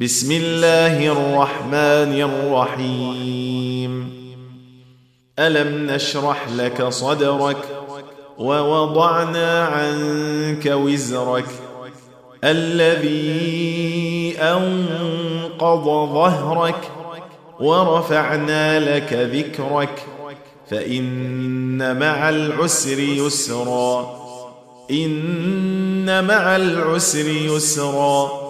بسم الله الرحمن الرحيم الم نشرح لك صدرك ووضعنا عنك وزرك الذي انقض ظهرك ورفعنا لك ذكرك فان مع العسر يسرا ان مع العسر يسرا